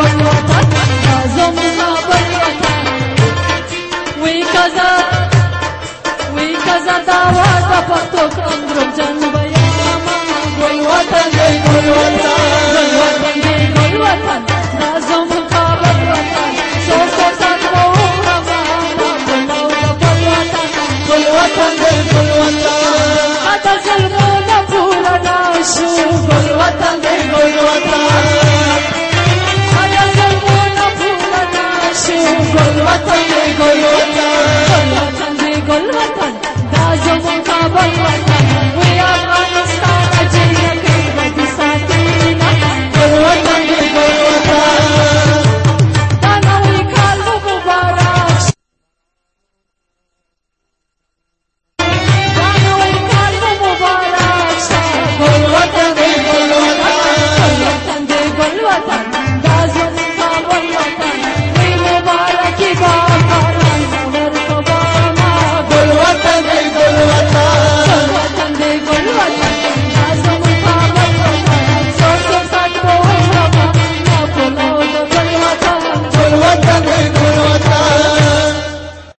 Bye.